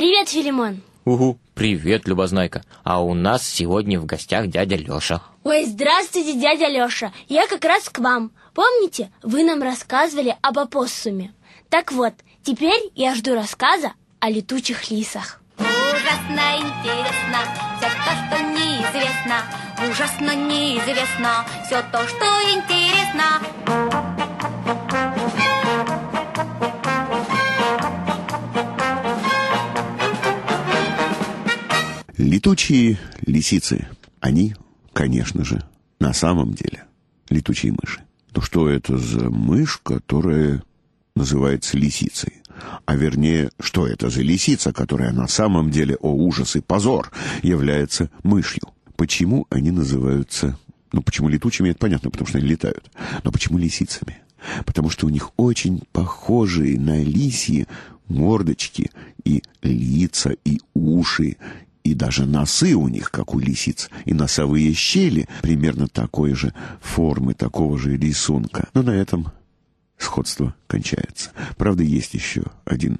Привет, Филимон. Угу, привет, Любознайка. А у нас сегодня в гостях дядя Лёша. Ой, здравствуйте, дядя Лёша. Я как раз к вам. Помните, вы нам рассказывали об опоссуме? Так вот, теперь я жду рассказа о летучих лисах. Ужасно интересно все то, что неизвестно. Ужасно неизвестно все то, что интересно. Летучие лисицы. Они, конечно же, на самом деле летучие мыши. То что это за мышь, которая называется лисицей? А вернее, что это за лисица, которая на самом деле, о ужас и позор, является мышью? Почему они называются... Ну, почему летучими, это понятно, потому что они летают. Но почему лисицами? Потому что у них очень похожие на лисьи мордочки и лица, и уши, и даже носы у них, как у лисиц, и носовые щели примерно такой же формы, такого же рисунка. Но на этом сходство кончается. Правда, есть еще один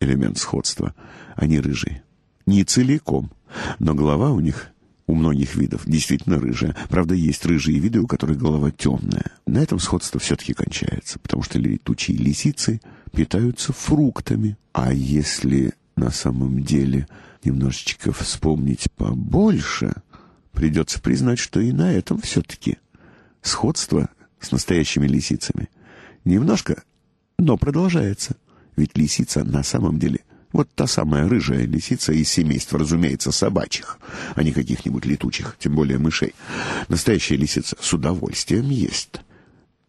элемент сходства. Они рыжие. Не целиком, но голова у них у многих видов действительно рыжая. Правда, есть рыжие виды, у которых голова темная. На этом сходство все-таки кончается, потому что летучие лисицы питаются фруктами. А если на самом деле немножечко вспомнить побольше, придется признать, что и на этом все-таки сходство с настоящими лисицами немножко, но продолжается. Ведь лисица на самом деле вот та самая рыжая лисица из семейства, разумеется, собачьих, а не каких-нибудь летучих, тем более мышей. Настоящая лисица с удовольствием ест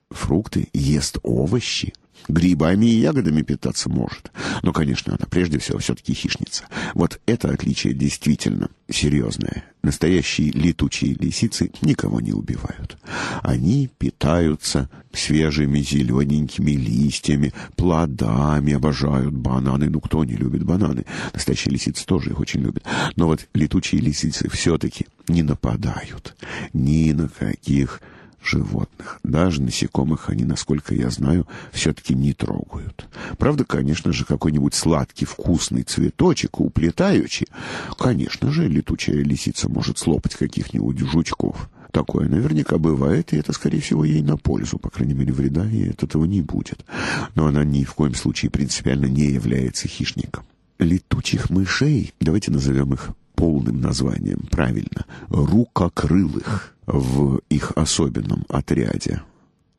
фрукты, ест овощи, грибами и ягодами питаться может. Но, конечно, она прежде всего все-таки хищница. Вот это отличие действительно серьезное. Настоящие летучие лисицы никого не убивают. Они питаются свежими зелененькими листьями, плодами, обожают бананы. Ну, кто не любит бананы? Настоящие лисицы тоже их очень любят. Но вот летучие лисицы все-таки не нападают ни на каких животных. Даже насекомых они, насколько я знаю, все-таки не трогают. Правда, конечно же, какой-нибудь сладкий, вкусный цветочек, уплетающий, конечно же, летучая лисица может слопать каких-нибудь жучков. Такое наверняка бывает, и это, скорее всего, ей на пользу. По крайней мере, вреда ей от этого не будет. Но она ни в коем случае принципиально не является хищником. Летучих мышей, давайте назовем их полным названием, правильно, рукокрылых в их особенном отряде.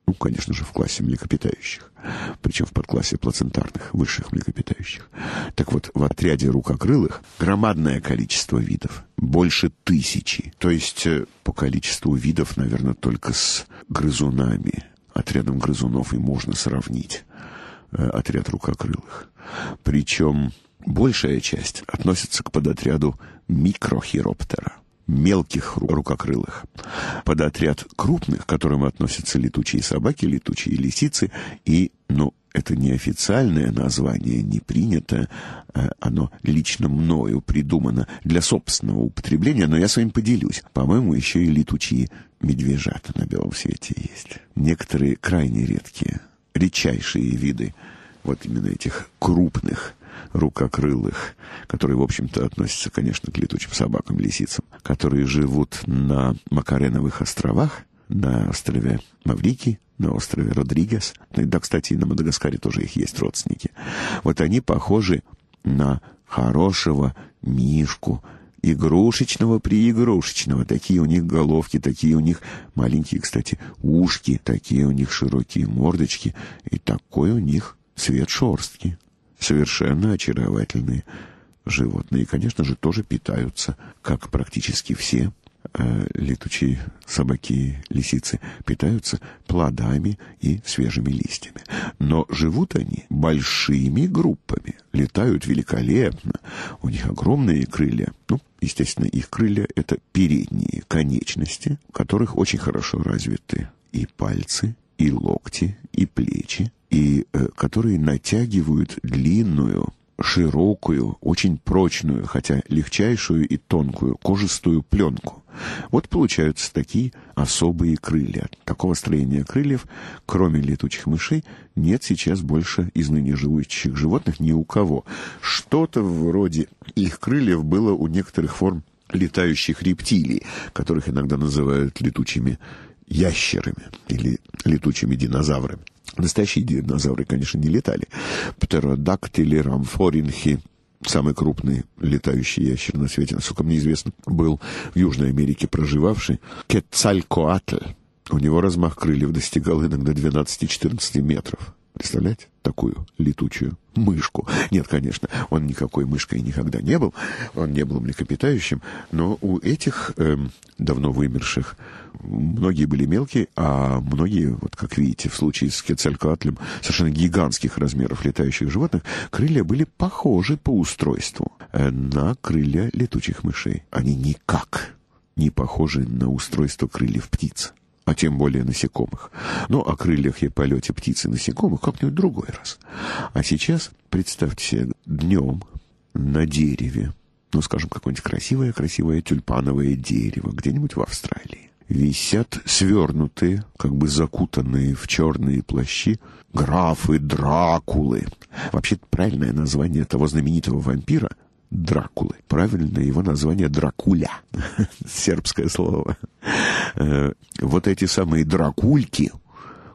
Ну, конечно же, в классе млекопитающих. Причем в подклассе плацентарных, высших млекопитающих. Так вот, в отряде рукокрылых громадное количество видов. Больше тысячи. То есть, э, по количеству видов, наверное, только с грызунами. Отрядом грызунов и можно сравнить э, отряд рукокрылых. Причем большая часть относится к подотряду микрохироптера мелких рукокрылых. Под отряд крупных, к которым относятся летучие собаки, летучие лисицы и, ну, это неофициальное название, не принято, э, оно лично мною придумано для собственного употребления, но я с вами поделюсь. По-моему, еще и летучие медвежата на белом свете есть. Некоторые крайне редкие, редчайшие виды вот именно этих крупных рукокрылых, которые, в общем-то, относятся, конечно, к летучим собакам, лисицам, которые живут на Макареновых островах, на острове Маврики, на острове Родригес. Ну да, кстати, и на Мадагаскаре тоже их есть родственники. Вот они похожи на хорошего мишку, игрушечного приигрушечного. Такие у них головки, такие у них маленькие, кстати, ушки, такие у них широкие мордочки и такой у них цвет шорстки совершенно очаровательные животные. И, конечно же, тоже питаются, как практически все э, летучие собаки, лисицы, питаются плодами и свежими листьями. Но живут они большими группами, летают великолепно, у них огромные крылья. Ну, естественно, их крылья — это передние конечности, у которых очень хорошо развиты и пальцы, и локти, и плечи, и э, которые натягивают длинную, широкую, очень прочную, хотя легчайшую и тонкую кожистую пленку. Вот получаются такие особые крылья. Такого строения крыльев, кроме летучих мышей, нет сейчас больше из ныне живущих животных ни у кого. Что-то вроде их крыльев было у некоторых форм летающих рептилий, которых иногда называют летучими ящерами или летучими динозаврами. Настоящие динозавры, конечно, не летали. Птеродактили, рамфоринхи, самый крупный летающий ящер на свете, насколько мне известно, был в Южной Америке проживавший Кетцалькоатль. У него размах крыльев достигал иногда 12-14 метров. Представляете? Такую летучую мышку. Нет, конечно, он никакой мышкой никогда не был. Он не был млекопитающим. Но у этих эм, давно вымерших многие были мелкие, а многие, вот как видите, в случае с Кецалькоатлем, совершенно гигантских размеров летающих животных, крылья были похожи по устройству э, на крылья летучих мышей. Они никак не похожи на устройство крыльев птиц а тем более насекомых. Но о крыльях и полете птиц и насекомых как-нибудь другой раз. А сейчас представьте себе днем на дереве, ну, скажем, какое-нибудь красивое-красивое тюльпановое дерево где-нибудь в Австралии. Висят свернутые, как бы закутанные в черные плащи, графы Дракулы. Вообще правильное название того знаменитого вампира Дракулы. Правильное его название Дракуля. Сербское слово. Э, вот эти самые дракульки,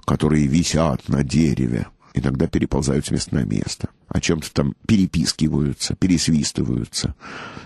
которые висят на дереве, иногда переползают с места на место. О чем-то там перепискиваются, пересвистываются.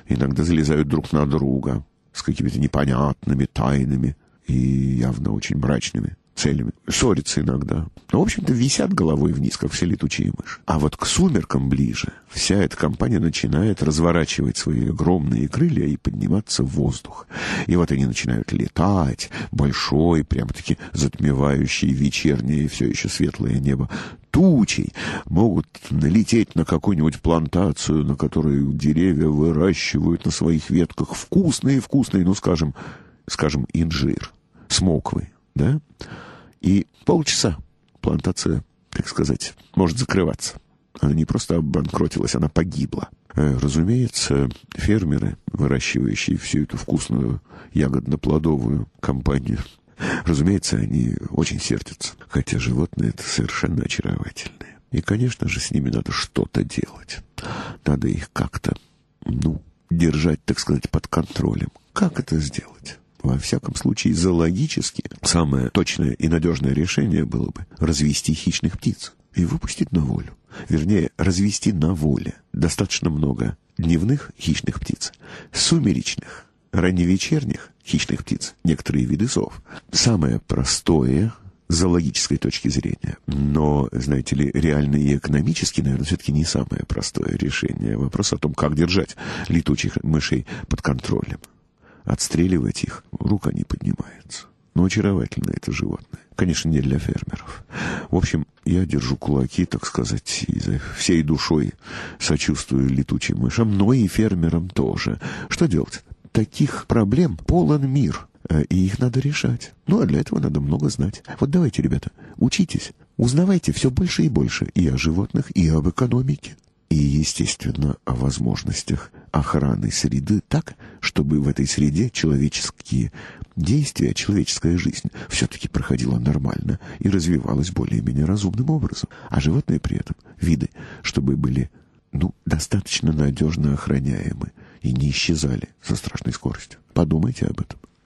Иногда залезают друг на друга с какими-то непонятными, тайными и явно очень мрачными целями. Ссорятся иногда. Но, в общем-то, висят головой вниз, как все летучие мыши. А вот к сумеркам ближе вся эта компания начинает разворачивать свои огромные крылья и подниматься в воздух. И вот они начинают летать, большой, прям-таки затмевающий вечернее все еще светлое небо тучей, могут налететь на какую-нибудь плантацию, на которой деревья выращивают на своих ветках вкусные-вкусные, ну, скажем, скажем, инжир, смоквы, да? И полчаса плантация, так сказать, может закрываться. Она не просто обанкротилась, она погибла. Э, разумеется, фермеры, выращивающие всю эту вкусную ягодно-плодовую компанию, разумеется, они очень сердятся. Хотя животные это совершенно очаровательные. И, конечно же, с ними надо что-то делать. Надо их как-то, ну, держать, так сказать, под контролем. Как это сделать? Во всяком случае, зоологически самое точное и надежное решение было бы развести хищных птиц и выпустить на волю. Вернее, развести на воле достаточно много дневных хищных птиц, сумеречных, ранневечерних хищных птиц, некоторые виды сов. Самое простое зоологической точки зрения. Но, знаете ли, реально и экономически, наверное, все-таки не самое простое решение. Вопрос о том, как держать летучих мышей под контролем отстреливать их, рука не поднимается. Но очаровательно это животное. Конечно, не для фермеров. В общем, я держу кулаки, так сказать, и за всей душой сочувствую летучим мышам, но и фермерам тоже. Что делать? Таких проблем полон мир, э, и их надо решать. Ну, а для этого надо много знать. Вот давайте, ребята, учитесь, узнавайте все больше и больше и о животных, и об экономике и, естественно, о возможностях охраны среды так, чтобы в этой среде человеческие действия, человеческая жизнь все-таки проходила нормально и развивалась более-менее разумным образом. А животные при этом, виды, чтобы были ну, достаточно надежно охраняемы и не исчезали со страшной скоростью. Подумайте об этом.